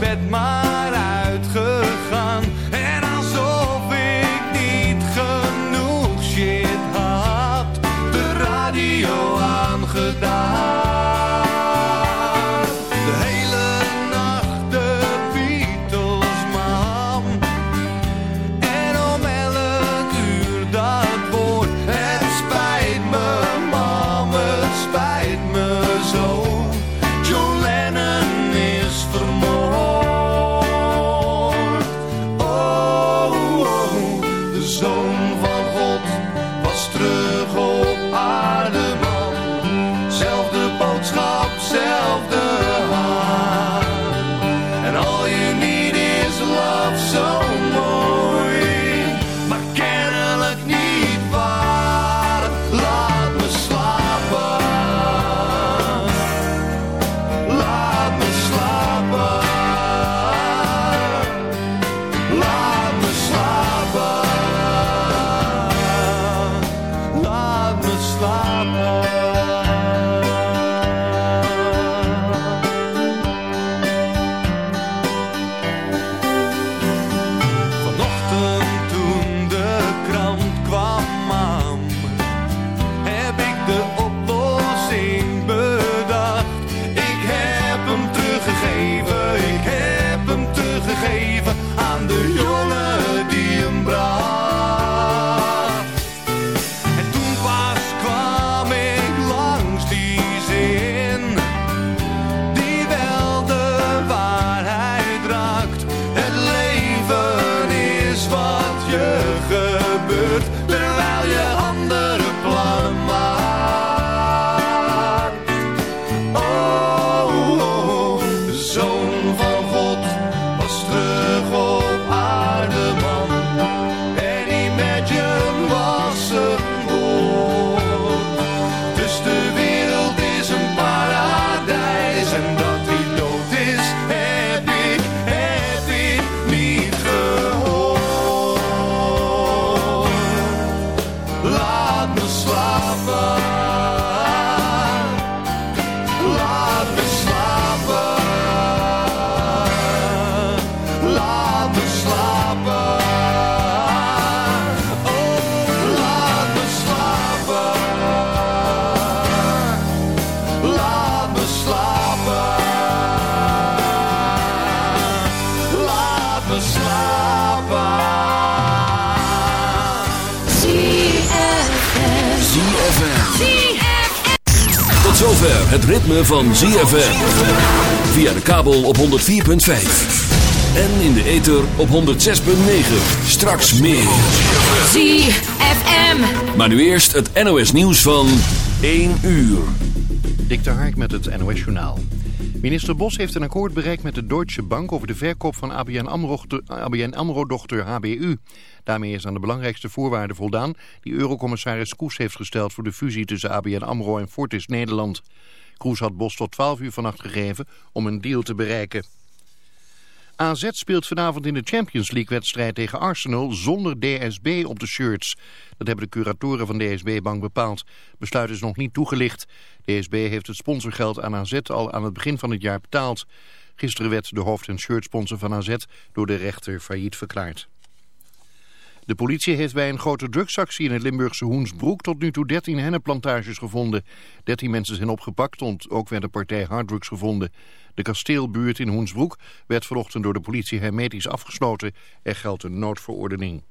bed maar het ritme van ZFM. Via de kabel op 104.5. En in de ether op 106.9. Straks meer. ZFM. Maar nu eerst het NOS nieuws van 1 uur. Dik de Hark met het NOS Journaal. Minister Bos heeft een akkoord bereikt met de Deutsche Bank over de verkoop van ABN AMRO-dochter AMRO HBU. Daarmee is aan de belangrijkste voorwaarden voldaan die eurocommissaris Koes heeft gesteld voor de fusie tussen ABN AMRO en Fortis Nederland. Koes had Bos tot 12 uur vannacht gegeven om een deal te bereiken. AZ speelt vanavond in de Champions League-wedstrijd tegen Arsenal zonder DSB op de shirts. Dat hebben de curatoren van DSB Bank bepaald. Besluit is nog niet toegelicht. DSB heeft het sponsorgeld aan AZ al aan het begin van het jaar betaald. Gisteren werd de hoofd- en shirtsponsor van AZ door de rechter failliet verklaard. De politie heeft bij een grote drugsactie in het Limburgse Hoensbroek tot nu toe 13 hennepplantages gevonden. 13 mensen zijn opgepakt, want ook werd een partij harddrugs gevonden. De kasteelbuurt in Hoensbroek werd vanochtend door de politie hermetisch afgesloten. Er geldt een noodverordening.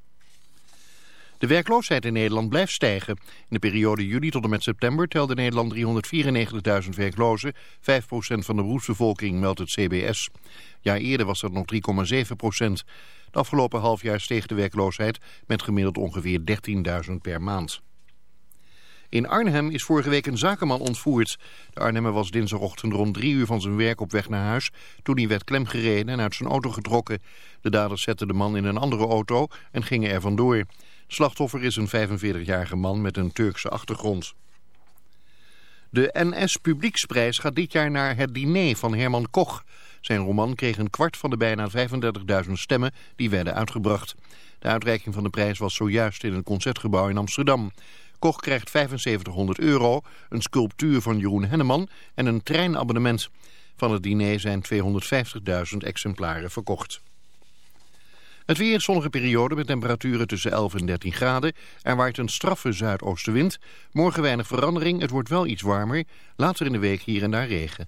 De werkloosheid in Nederland blijft stijgen. In de periode juli tot en met september telde Nederland 394.000 werklozen, 5% van de beroepsbevolking, meldt het CBS. Jaar eerder was dat nog 3,7%. Het afgelopen half jaar steeg de werkloosheid met gemiddeld ongeveer 13.000 per maand. In Arnhem is vorige week een zakenman ontvoerd. De Arnhemmer was dinsdagochtend rond drie uur van zijn werk op weg naar huis... toen hij werd klemgereden en uit zijn auto getrokken. De daders zetten de man in een andere auto en gingen er vandoor. Slachtoffer is een 45-jarige man met een Turkse achtergrond. De NS Publieksprijs gaat dit jaar naar Het Diner van Herman Koch. Zijn roman kreeg een kwart van de bijna 35.000 stemmen die werden uitgebracht. De uitreiking van de prijs was zojuist in het Concertgebouw in Amsterdam. Koch krijgt 7500 euro, een sculptuur van Jeroen Henneman en een treinabonnement. Van het diner zijn 250.000 exemplaren verkocht. Het weer zonnige periode met temperaturen tussen 11 en 13 graden. Er waait een straffe zuidoostenwind. Morgen weinig verandering, het wordt wel iets warmer. Later in de week hier en daar regen.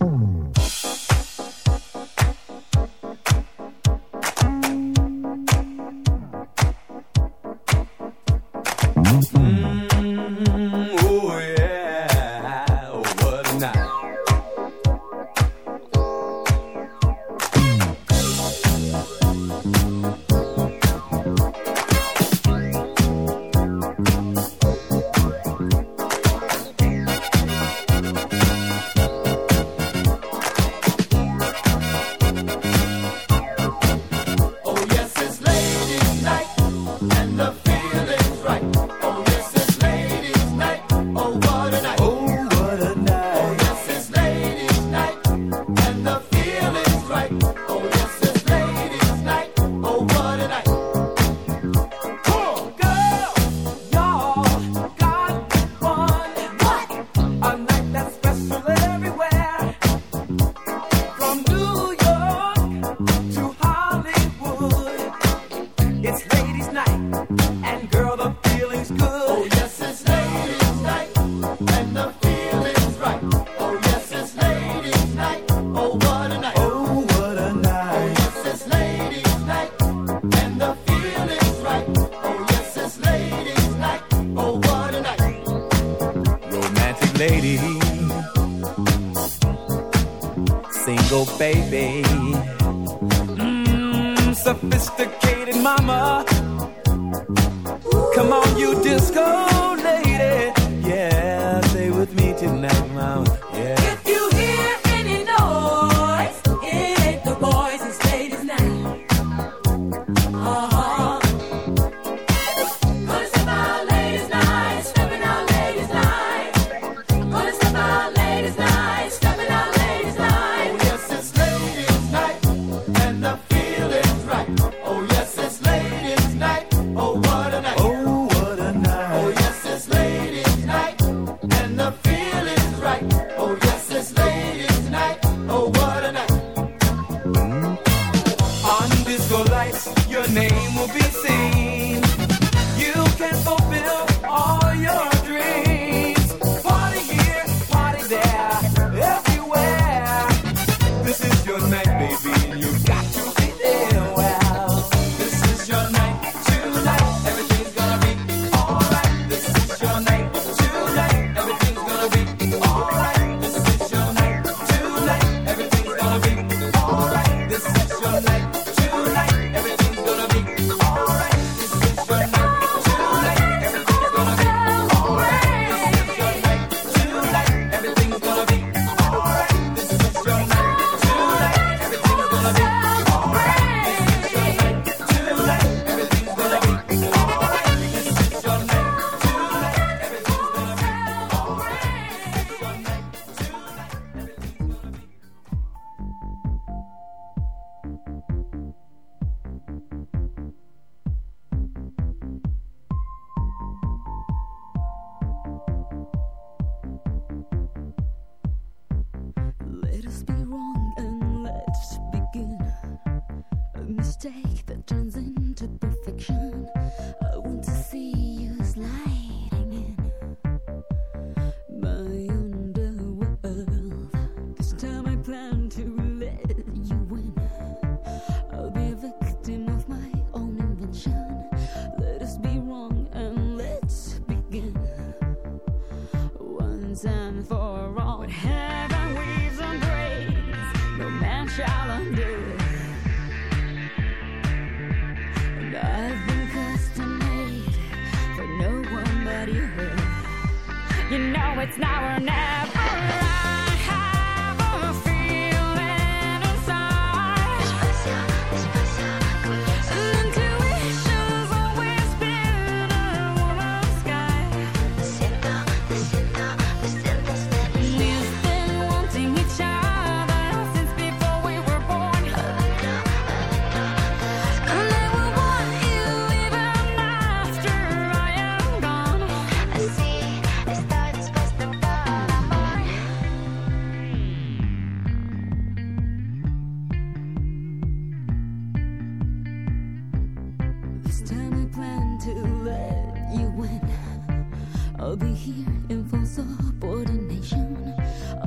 I'll be here in full subordination.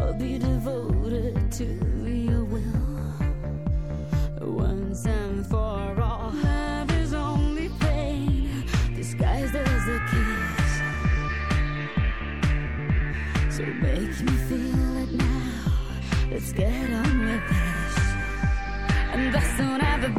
I'll be devoted to your will. Once and for all, love is only pain disguised as a kiss. So make me feel it now. Let's get on with this. And the sooner the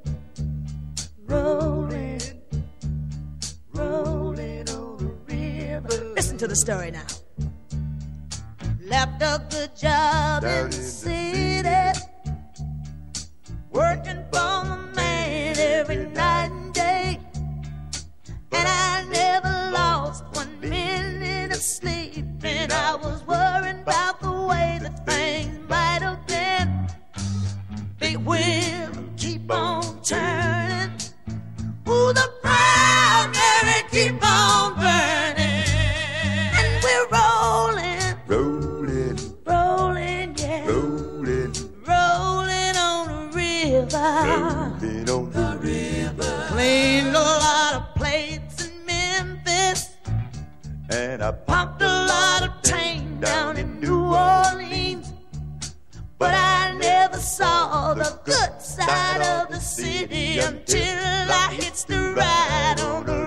rolling, rolling on the river. Listen to the story now. Left a good job in the city, working for the man every night and day. And I never lost one minute of sleep. And I was worried about the way that things might have been. Big wheel keep on turning. Ooh, the proud Mary keep on burning. And we're rolling, Rolling, rolling, yeah. rolling, Rolling on the river. rolling on the river. Cleaned a lot of plates in Memphis. And I Pumped a lot of tang down in New Orleans. But I saw the good side of the city until I hitched the ride on the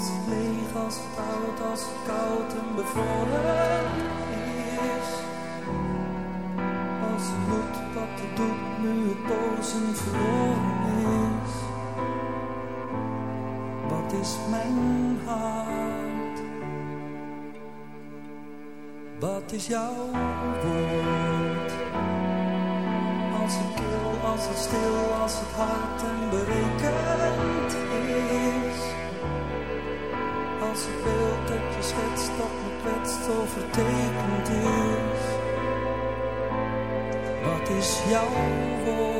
Als leeg, als oud, als koud en bevroren is. Als doet wat het doet, nu het bozen verloren is. Wat is mijn hart? Wat is jouw woord? Als het kil, als het stil, als het hard en berekend is. Als het beeld dat je schetst, dat me kwetst, overtekend is. Wat is jouw woord?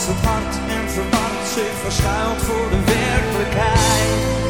Als het hart en verward zich verschuilt voor de werkelijkheid.